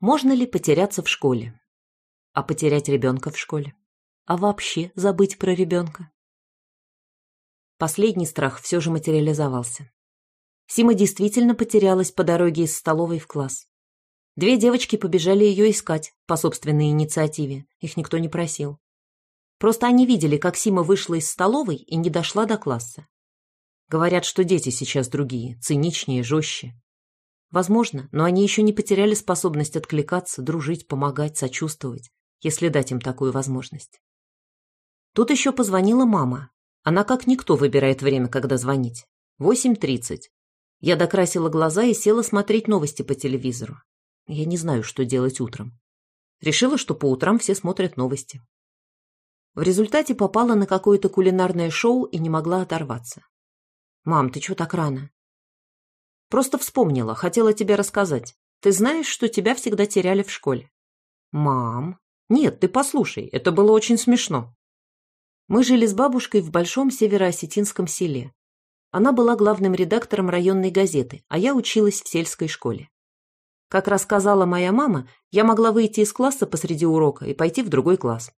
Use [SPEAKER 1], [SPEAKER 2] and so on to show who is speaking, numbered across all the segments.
[SPEAKER 1] Можно ли потеряться в школе? А потерять ребенка в школе? А вообще забыть про ребенка? Последний страх все же материализовался. Сима действительно потерялась по дороге из столовой в класс. Две девочки побежали ее искать по собственной инициативе, их никто не просил. Просто они видели, как Сима вышла из столовой и не дошла до класса. Говорят, что дети сейчас другие, циничнее, жестче. Возможно, но они еще не потеряли способность откликаться, дружить, помогать, сочувствовать, если дать им такую возможность. Тут еще позвонила мама. Она как никто выбирает время, когда звонить. 8.30. Я докрасила глаза и села смотреть новости по телевизору. Я не знаю, что делать утром. Решила, что по утрам все смотрят новости. В результате попала на какое-то кулинарное шоу и не могла оторваться. «Мам, ты чего так рано?» Просто вспомнила, хотела тебе рассказать. Ты знаешь, что тебя всегда теряли в школе? Мам. Нет, ты послушай, это было очень смешно. Мы жили с бабушкой в большом североосетинском селе. Она была главным редактором районной газеты, а я училась в сельской школе. Как рассказала моя мама, я могла выйти из класса посреди урока и пойти в другой класс.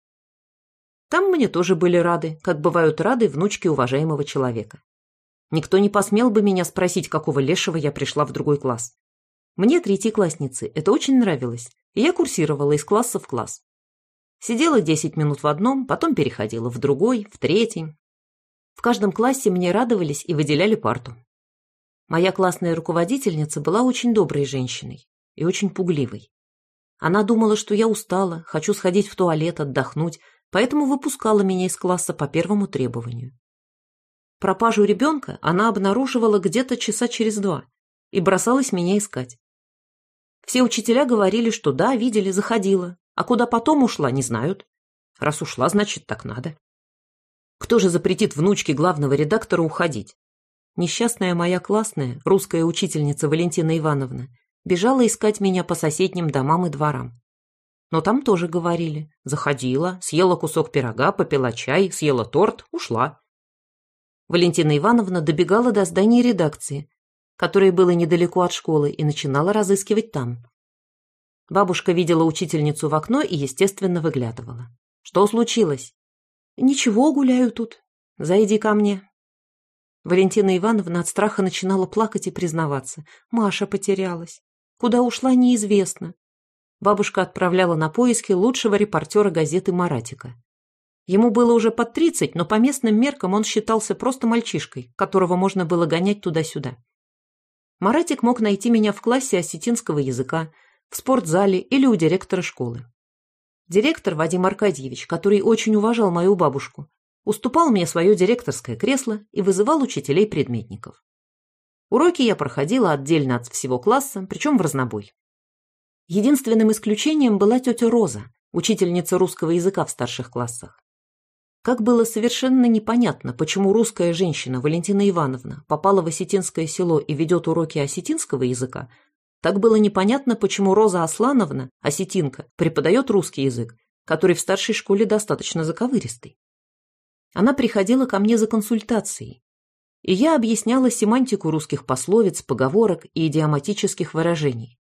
[SPEAKER 1] Там мне тоже были рады, как бывают рады внучки уважаемого человека. Никто не посмел бы меня спросить, какого лешего я пришла в другой класс. Мне, третьекласснице, это очень нравилось, и я курсировала из класса в класс. Сидела 10 минут в одном, потом переходила в другой, в третий. В каждом классе мне радовались и выделяли парту. Моя классная руководительница была очень доброй женщиной и очень пугливой. Она думала, что я устала, хочу сходить в туалет, отдохнуть, поэтому выпускала меня из класса по первому требованию. Пропажу ребенка она обнаруживала где-то часа через два и бросалась меня искать. Все учителя говорили, что да, видели, заходила, а куда потом ушла, не знают. Раз ушла, значит, так надо. Кто же запретит внучке главного редактора уходить? Несчастная моя классная, русская учительница Валентина Ивановна, бежала искать меня по соседним домам и дворам. Но там тоже говорили. Заходила, съела кусок пирога, попила чай, съела торт, ушла. Валентина Ивановна добегала до здания редакции, которое было недалеко от школы, и начинала разыскивать там. Бабушка видела учительницу в окно и, естественно, выглядывала. «Что случилось?» «Ничего, гуляю тут. Зайди ко мне». Валентина Ивановна от страха начинала плакать и признаваться. Маша потерялась. Куда ушла, неизвестно. Бабушка отправляла на поиски лучшего репортера газеты «Маратика». Ему было уже под тридцать, но по местным меркам он считался просто мальчишкой, которого можно было гонять туда-сюда. Маратик мог найти меня в классе осетинского языка, в спортзале или у директора школы. Директор Вадим Аркадьевич, который очень уважал мою бабушку, уступал мне свое директорское кресло и вызывал учителей-предметников. Уроки я проходила отдельно от всего класса, причем в разнобой. Единственным исключением была тетя Роза, учительница русского языка в старших классах. Как было совершенно непонятно, почему русская женщина Валентина Ивановна попала в осетинское село и ведет уроки осетинского языка, так было непонятно, почему Роза Аслановна, осетинка, преподает русский язык, который в старшей школе достаточно заковыристый. Она приходила ко мне за консультацией, и я объясняла семантику русских пословиц, поговорок и идиоматических выражений.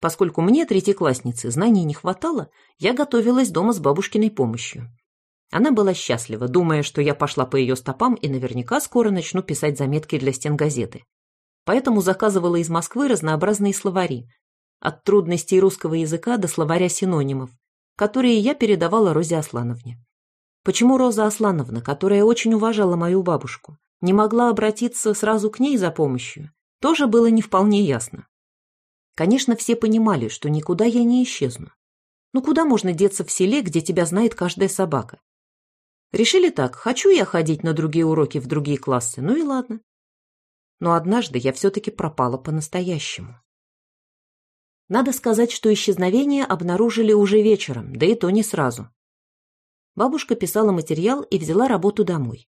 [SPEAKER 1] Поскольку мне, третьекласснице, знаний не хватало, я готовилась дома с бабушкиной помощью. Она была счастлива, думая, что я пошла по ее стопам и наверняка скоро начну писать заметки для стен газеты. Поэтому заказывала из Москвы разнообразные словари, от трудностей русского языка до словаря синонимов, которые я передавала Розе Аслановне. Почему Роза Аслановна, которая очень уважала мою бабушку, не могла обратиться сразу к ней за помощью, тоже было не вполне ясно. Конечно, все понимали, что никуда я не исчезну. Ну куда можно деться в селе, где тебя знает каждая собака? Решили так, хочу я ходить на другие уроки в другие классы, ну и ладно. Но однажды я все-таки пропала по-настоящему. Надо сказать, что исчезновение обнаружили уже вечером, да и то не сразу. Бабушка писала материал и взяла работу домой.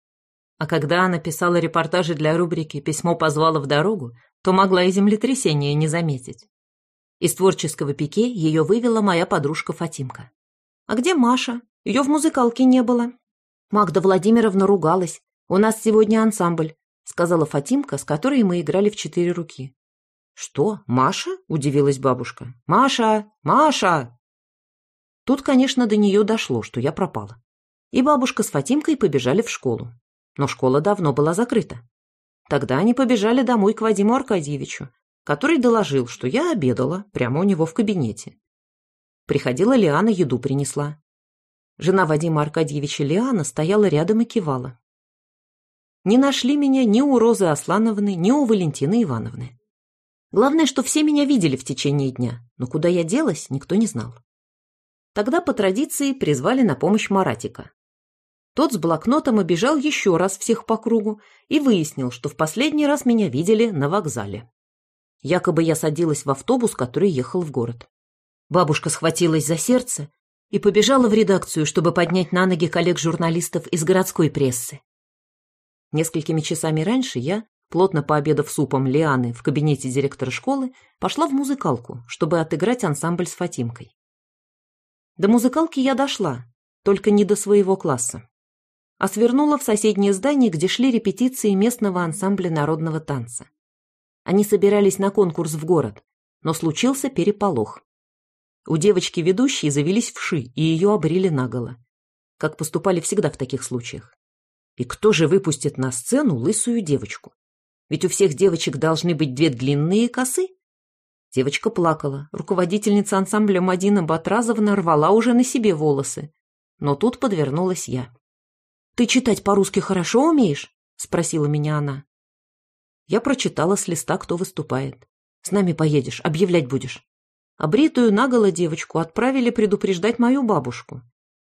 [SPEAKER 1] А когда она писала репортажи для рубрики «Письмо позвало в дорогу», то могла и землетрясение не заметить. Из творческого пике ее вывела моя подружка Фатимка. «А где Маша? Ее в музыкалке не было», Магда Владимировна ругалась. «У нас сегодня ансамбль», — сказала Фатимка, с которой мы играли в четыре руки. «Что, Маша?» – удивилась бабушка. «Маша! Маша!» Тут, конечно, до нее дошло, что я пропала. И бабушка с Фатимкой побежали в школу. Но школа давно была закрыта. Тогда они побежали домой к Вадиму Аркадьевичу, который доложил, что я обедала прямо у него в кабинете. Приходила Лиана, еду принесла. Жена Вадима Аркадьевича Лиана стояла рядом и кивала. Не нашли меня ни у Розы Аслановны, ни у Валентины Ивановны. Главное, что все меня видели в течение дня, но куда я делась, никто не знал. Тогда по традиции призвали на помощь Маратика. Тот с блокнотом обижал еще раз всех по кругу и выяснил, что в последний раз меня видели на вокзале. Якобы я садилась в автобус, который ехал в город. Бабушка схватилась за сердце и побежала в редакцию, чтобы поднять на ноги коллег-журналистов из городской прессы. Несколькими часами раньше я, плотно пообедав супом Лианы в кабинете директора школы, пошла в музыкалку, чтобы отыграть ансамбль с Фатимкой. До музыкалки я дошла, только не до своего класса, а свернула в соседнее здание, где шли репетиции местного ансамбля народного танца. Они собирались на конкурс в город, но случился переполох. У девочки-ведущей завелись вши, и ее обрили наголо. Как поступали всегда в таких случаях. И кто же выпустит на сцену лысую девочку? Ведь у всех девочек должны быть две длинные косы. Девочка плакала. Руководительница ансамбля Мадина Батразовна рвала уже на себе волосы. Но тут подвернулась я. «Ты читать по-русски хорошо умеешь?» — спросила меня она. Я прочитала с листа, кто выступает. «С нами поедешь, объявлять будешь». Обритую наголо девочку отправили предупреждать мою бабушку.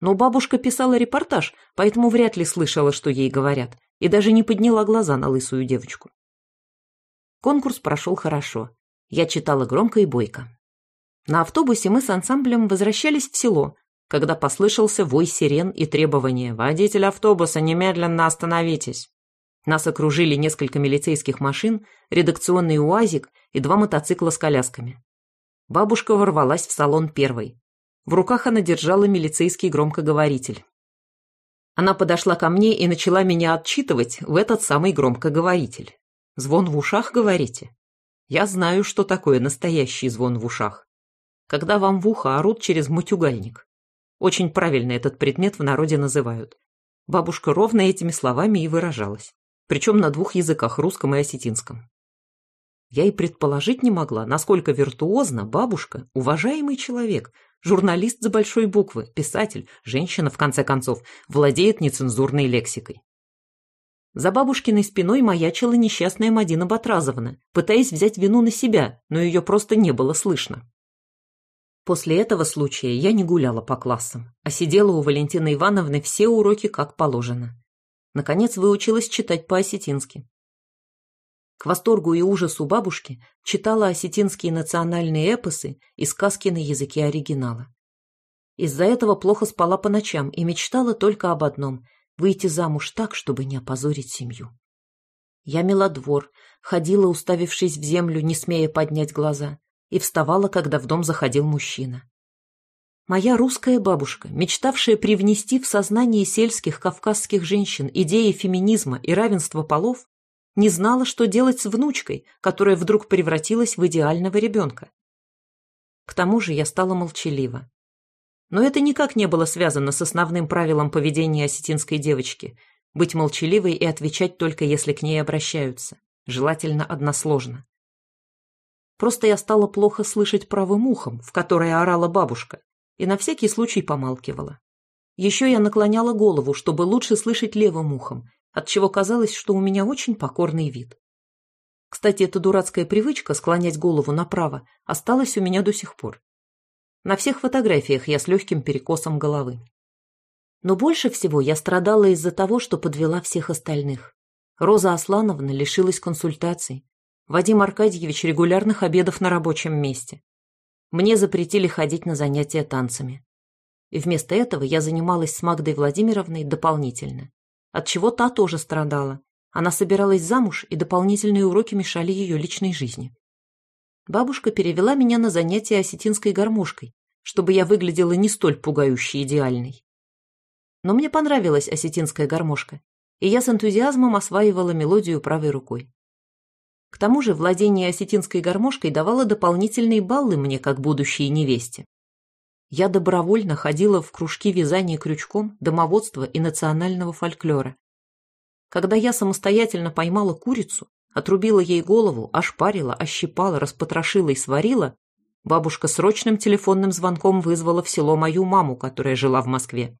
[SPEAKER 1] Но бабушка писала репортаж, поэтому вряд ли слышала, что ей говорят, и даже не подняла глаза на лысую девочку. Конкурс прошел хорошо. Я читала громко и бойко. На автобусе мы с ансамблем возвращались в село, когда послышался вой сирен и требование «Водитель автобуса, немедленно остановитесь!». Нас окружили несколько милицейских машин, редакционный УАЗик и два мотоцикла с колясками. Бабушка ворвалась в салон первой. В руках она держала милицейский громкоговоритель. Она подошла ко мне и начала меня отчитывать в этот самый громкоговоритель. Звон в ушах, говорите? Я знаю, что такое настоящий звон в ушах. Когда вам в ухо орут через мутюгальник. Очень правильно этот предмет в народе называют. Бабушка ровно этими словами и выражалась. Причем на двух языках, русском и осетинском. Я и предположить не могла, насколько виртуозно бабушка, уважаемый человек, журналист за большой буквы, писатель, женщина, в конце концов, владеет нецензурной лексикой. За бабушкиной спиной маячила несчастная Мадина Батразовна, пытаясь взять вину на себя, но ее просто не было слышно. После этого случая я не гуляла по классам, а сидела у Валентины Ивановны все уроки как положено. Наконец выучилась читать по-осетински. К восторгу и ужасу бабушки читала осетинские национальные эпосы и сказки на языке оригинала. Из-за этого плохо спала по ночам и мечтала только об одном – выйти замуж так, чтобы не опозорить семью. Я мела двор, ходила, уставившись в землю, не смея поднять глаза, и вставала, когда в дом заходил мужчина. Моя русская бабушка, мечтавшая привнести в сознание сельских кавказских женщин идеи феминизма и равенства полов, не знала, что делать с внучкой, которая вдруг превратилась в идеального ребенка. К тому же я стала молчалива. Но это никак не было связано с основным правилом поведения осетинской девочки – быть молчаливой и отвечать только если к ней обращаются, желательно односложно. Просто я стала плохо слышать правым ухом, в которое орала бабушка, и на всякий случай помалкивала. Еще я наклоняла голову, чтобы лучше слышать левым ухом, отчего казалось, что у меня очень покорный вид. Кстати, эта дурацкая привычка склонять голову направо осталась у меня до сих пор. На всех фотографиях я с легким перекосом головы. Но больше всего я страдала из-за того, что подвела всех остальных. Роза Аслановна лишилась консультаций. Вадим Аркадьевич регулярных обедов на рабочем месте. Мне запретили ходить на занятия танцами. И вместо этого я занималась с Магдой Владимировной дополнительно от чего та тоже страдала. Она собиралась замуж, и дополнительные уроки мешали ее личной жизни. Бабушка перевела меня на занятия осетинской гармошкой, чтобы я выглядела не столь пугающе идеальной. Но мне понравилась осетинская гармошка, и я с энтузиазмом осваивала мелодию правой рукой. К тому же владение осетинской гармошкой давало дополнительные баллы мне, как будущей невесте. Я добровольно ходила в кружки вязания крючком, домоводства и национального фольклора. Когда я самостоятельно поймала курицу, отрубила ей голову, ошпарила, ощипала, распотрошила и сварила, бабушка срочным телефонным звонком вызвала в село мою маму, которая жила в Москве.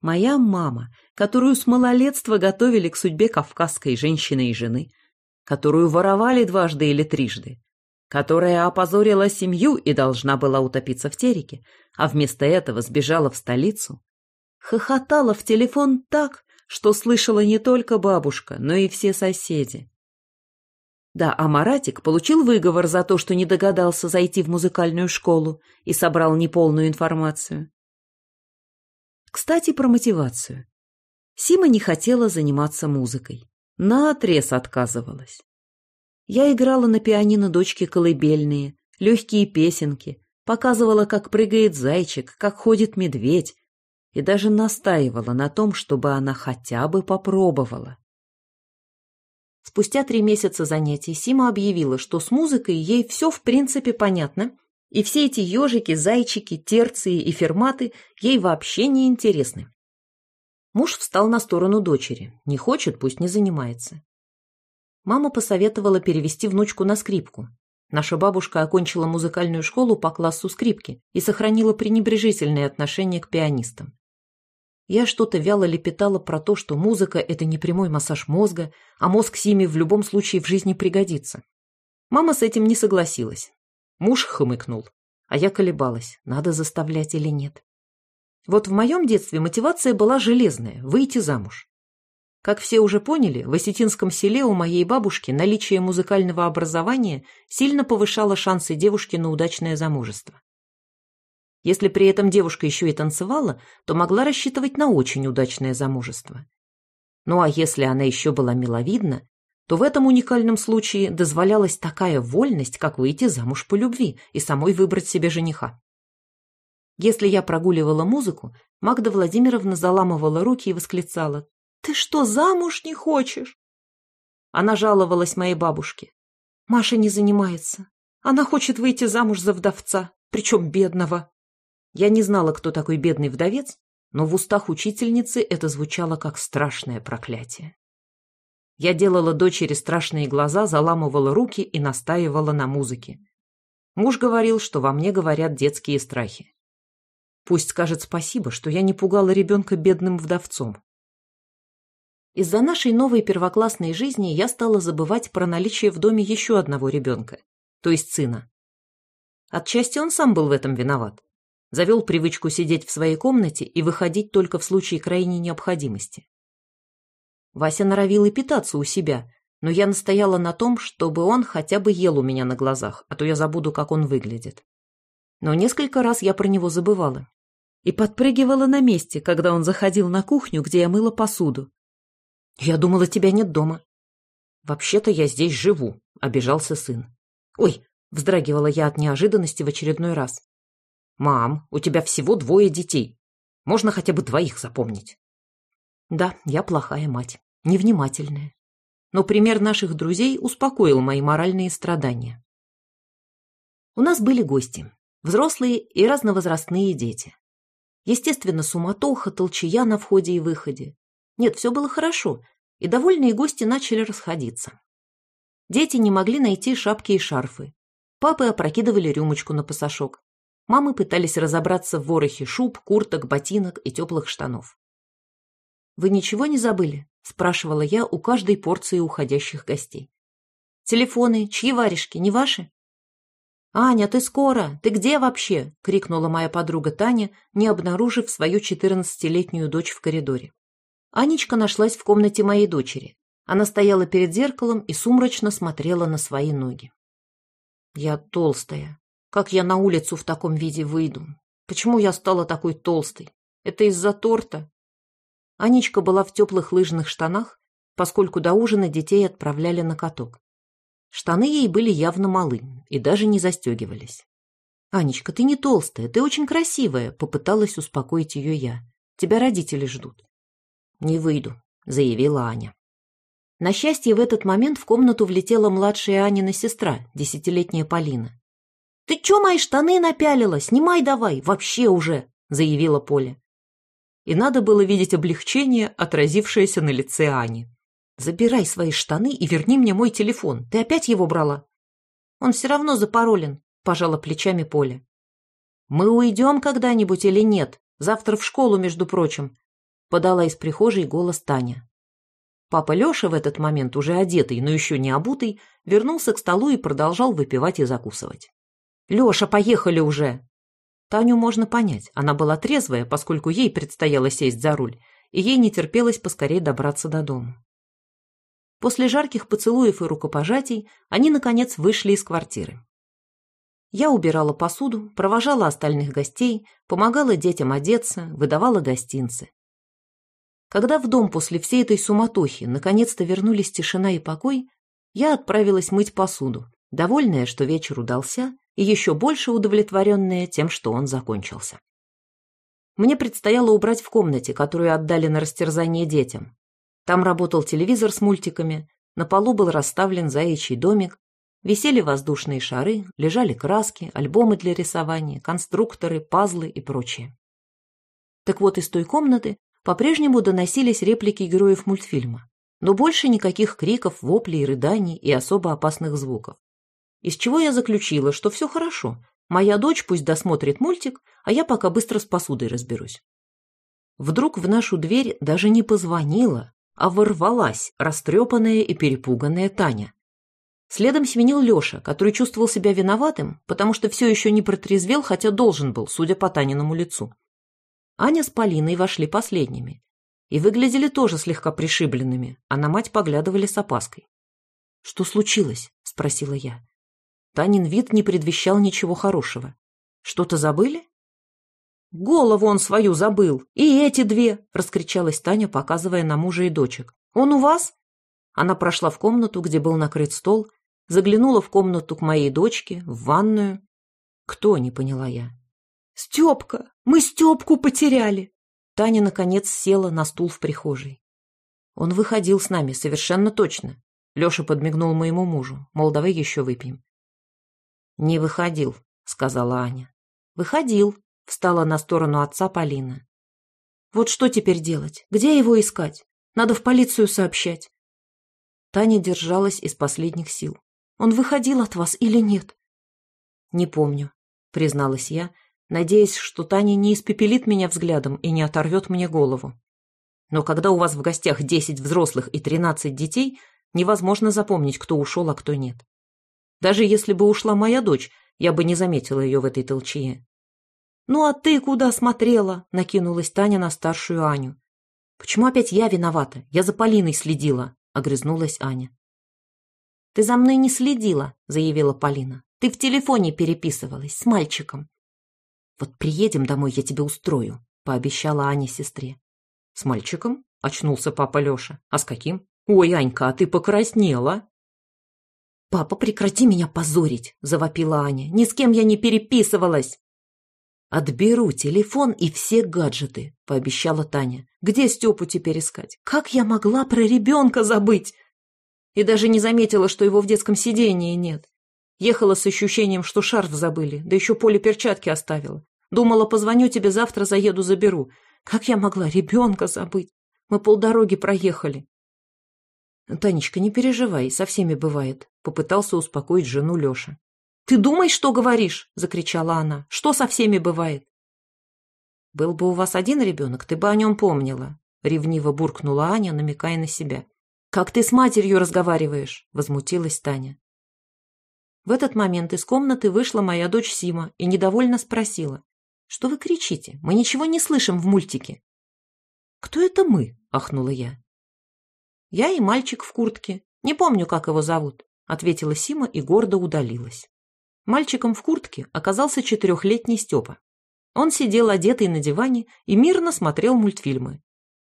[SPEAKER 1] Моя мама, которую с малолетства готовили к судьбе кавказской женщины и жены, которую воровали дважды или трижды, которая опозорила семью и должна была утопиться в тереке, а вместо этого сбежала в столицу, хохотала в телефон так, что слышала не только бабушка, но и все соседи. Да, а Маратик получил выговор за то, что не догадался зайти в музыкальную школу и собрал неполную информацию. Кстати, про мотивацию. Сима не хотела заниматься музыкой. Наотрез отказывалась. Я играла на пианино дочке колыбельные, легкие песенки, показывала, как прыгает зайчик, как ходит медведь, и даже настаивала на том, чтобы она хотя бы попробовала. Спустя три месяца занятий Сима объявила, что с музыкой ей все в принципе понятно, и все эти ежики, зайчики, терции и ферматы ей вообще не интересны. Муж встал на сторону дочери. Не хочет, пусть не занимается. Мама посоветовала перевести внучку на скрипку. Наша бабушка окончила музыкальную школу по классу скрипки и сохранила пренебрежительное отношение к пианистам. Я что-то вяло лепетала про то, что музыка – это не прямой массаж мозга, а мозг Симе в любом случае в жизни пригодится. Мама с этим не согласилась. Муж хмыкнул, а я колебалась, надо заставлять или нет. Вот в моем детстве мотивация была железная – выйти замуж. Как все уже поняли, в осетинском селе у моей бабушки наличие музыкального образования сильно повышало шансы девушки на удачное замужество. Если при этом девушка еще и танцевала, то могла рассчитывать на очень удачное замужество. Ну а если она еще была миловидна, то в этом уникальном случае дозволялась такая вольность, как выйти замуж по любви и самой выбрать себе жениха. Если я прогуливала музыку, Магда Владимировна заламывала руки и восклицала ты что, замуж не хочешь? Она жаловалась моей бабушке. Маша не занимается. Она хочет выйти замуж за вдовца, причем бедного. Я не знала, кто такой бедный вдовец, но в устах учительницы это звучало как страшное проклятие. Я делала дочери страшные глаза, заламывала руки и настаивала на музыке. Муж говорил, что во мне говорят детские страхи. Пусть скажет спасибо, что я не пугала ребенка бедным вдовцом. Из-за нашей новой первоклассной жизни я стала забывать про наличие в доме еще одного ребенка, то есть сына. Отчасти он сам был в этом виноват. Завел привычку сидеть в своей комнате и выходить только в случае крайней необходимости. Вася норовил и питаться у себя, но я настояла на том, чтобы он хотя бы ел у меня на глазах, а то я забуду, как он выглядит. Но несколько раз я про него забывала. И подпрыгивала на месте, когда он заходил на кухню, где я мыла посуду, «Я думала, тебя нет дома». «Вообще-то я здесь живу», — обижался сын. «Ой!» — вздрагивала я от неожиданности в очередной раз. «Мам, у тебя всего двое детей. Можно хотя бы двоих запомнить». «Да, я плохая мать, невнимательная. Но пример наших друзей успокоил мои моральные страдания. У нас были гости, взрослые и разновозрастные дети. Естественно, суматоха, толчая на входе и выходе, нет, все было хорошо, и довольные гости начали расходиться. Дети не могли найти шапки и шарфы. Папы опрокидывали рюмочку на пасашок. Мамы пытались разобраться в ворохе шуб, курток, ботинок и теплых штанов. «Вы ничего не забыли?» – спрашивала я у каждой порции уходящих гостей. «Телефоны, чьи варежки, не ваши?» «Аня, ты скоро! Ты где вообще?» – крикнула моя подруга Таня, не обнаружив свою четырнадцатилетнюю дочь в коридоре. Анечка нашлась в комнате моей дочери. Она стояла перед зеркалом и сумрачно смотрела на свои ноги. Я толстая. Как я на улицу в таком виде выйду? Почему я стала такой толстой? Это из-за торта? Анечка была в теплых лыжных штанах, поскольку до ужина детей отправляли на каток. Штаны ей были явно малы и даже не застегивались. «Анечка, ты не толстая, ты очень красивая», — попыталась успокоить ее я. «Тебя родители ждут». «Не выйду», — заявила Аня. На счастье, в этот момент в комнату влетела младшая Анина сестра, десятилетняя Полина. «Ты чё мои штаны напялила? Снимай давай, вообще уже!» — заявила Поля. И надо было видеть облегчение, отразившееся на лице Ани. «Забирай свои штаны и верни мне мой телефон. Ты опять его брала?» «Он все равно запаролен», — пожала плечами Поля. «Мы уйдем когда-нибудь или нет? Завтра в школу, между прочим», — подала из прихожей голос Таня. Папа Леша в этот момент, уже одетый, но еще не обутый, вернулся к столу и продолжал выпивать и закусывать. «Леша, поехали уже!» Таню можно понять, она была трезвая, поскольку ей предстояло сесть за руль, и ей не терпелось поскорее добраться до дома. После жарких поцелуев и рукопожатий они, наконец, вышли из квартиры. Я убирала посуду, провожала остальных гостей, помогала детям одеться, выдавала гостинцы. Когда в дом после всей этой суматохи наконец-то вернулись тишина и покой, я отправилась мыть посуду, довольная, что вечер удался, и еще больше удовлетворенная тем, что он закончился. Мне предстояло убрать в комнате, которую отдали на растерзание детям. Там работал телевизор с мультиками, на полу был расставлен заячий домик, висели воздушные шары, лежали краски, альбомы для рисования, конструкторы, пазлы и прочее. Так вот, из той комнаты по-прежнему доносились реплики героев мультфильма, но больше никаких криков, воплей, рыданий и особо опасных звуков. Из чего я заключила, что все хорошо. Моя дочь пусть досмотрит мультик, а я пока быстро с посудой разберусь. Вдруг в нашу дверь даже не позвонила, а ворвалась растрепанная и перепуганная Таня. Следом сменил Леша, который чувствовал себя виноватым, потому что все еще не протрезвел, хотя должен был, судя по Таниному лицу. Аня с Полиной вошли последними. И выглядели тоже слегка пришибленными, а на мать поглядывали с опаской. «Что случилось?» – спросила я. Танин вид не предвещал ничего хорошего. «Что-то забыли?» «Голову он свою забыл! И эти две!» – раскричалась Таня, показывая на мужа и дочек. «Он у вас?» Она прошла в комнату, где был накрыт стол, заглянула в комнату к моей дочке, в ванную. «Кто?» – не поняла я. «Степка! Мы Степку потеряли!» Таня, наконец, села на стул в прихожей. Он выходил с нами, совершенно точно. Леша подмигнул моему мужу, мол, давай еще выпьем. «Не выходил», — сказала Аня. «Выходил», — встала на сторону отца Полина. «Вот что теперь делать? Где его искать? Надо в полицию сообщать». Таня держалась из последних сил. «Он выходил от вас или нет?» «Не помню», — призналась я, — надеясь, что Таня не испепелит меня взглядом и не оторвет мне голову. Но когда у вас в гостях десять взрослых и тринадцать детей, невозможно запомнить, кто ушел, а кто нет. Даже если бы ушла моя дочь, я бы не заметила ее в этой толчее. «Ну а ты куда смотрела?» — накинулась Таня на старшую Аню. «Почему опять я виновата? Я за Полиной следила», — огрызнулась Аня. «Ты за мной не следила», — заявила Полина. «Ты в телефоне переписывалась с мальчиком. «Вот приедем домой, я тебе устрою», — пообещала Аня сестре. «С мальчиком?» — очнулся папа Леша. «А с каким?» «Ой, Анька, а ты покраснела!» «Папа, прекрати меня позорить!» — завопила Аня. «Ни с кем я не переписывалась!» «Отберу телефон и все гаджеты», — пообещала Таня. «Где Степу теперь искать? Как я могла про ребенка забыть?» И даже не заметила, что его в детском сидении нет. Ехала с ощущением, что шарф забыли, да еще поле перчатки оставила. Думала, позвоню тебе завтра, заеду, заберу. Как я могла ребенка забыть? Мы полдороги проехали. Танечка, не переживай, со всеми бывает, попытался успокоить жену Леша. Ты думай, что говоришь, закричала она. Что со всеми бывает? Был бы у вас один ребенок, ты бы о нем помнила, ревниво буркнула Аня, намекая на себя. Как ты с матерью разговариваешь? возмутилась Таня. В этот момент из комнаты вышла моя дочь Сима и недовольно спросила. «Что вы кричите? Мы ничего не слышим в мультике». «Кто это мы?» – ахнула я. «Я и мальчик в куртке. Не помню, как его зовут», – ответила Сима и гордо удалилась. Мальчиком в куртке оказался четырехлетний Степа. Он сидел одетый на диване и мирно смотрел мультфильмы.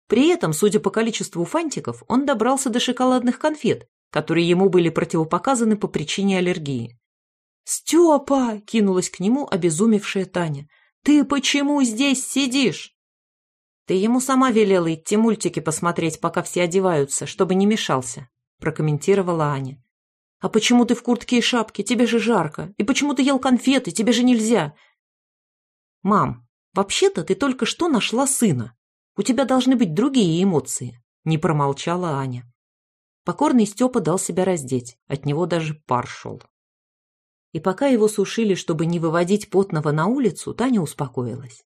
[SPEAKER 1] При этом, судя по количеству фантиков, он добрался до шоколадных конфет, которые ему были противопоказаны по причине аллергии. «Степа!» – кинулась к нему обезумевшая Таня. «Ты почему здесь сидишь?» Ты ему сама велела идти мультики посмотреть, пока все одеваются, чтобы не мешался, прокомментировала Аня. А почему ты в куртке и шапке? Тебе же жарко. И почему ты ел конфеты? Тебе же нельзя. Мам, вообще-то ты только что нашла сына. У тебя должны быть другие эмоции, не промолчала Аня. Покорный Степа дал себя раздеть, от него даже пар шел. И пока его сушили, чтобы не выводить потного на улицу, Таня успокоилась.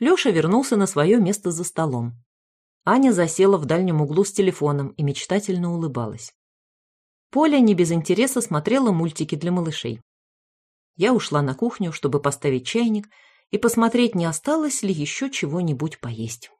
[SPEAKER 1] Леша вернулся на свое место за столом. Аня засела в дальнем углу с телефоном и мечтательно улыбалась. Поля не без интереса смотрела мультики для малышей. Я ушла на кухню, чтобы поставить чайник и посмотреть, не осталось ли еще чего-нибудь поесть.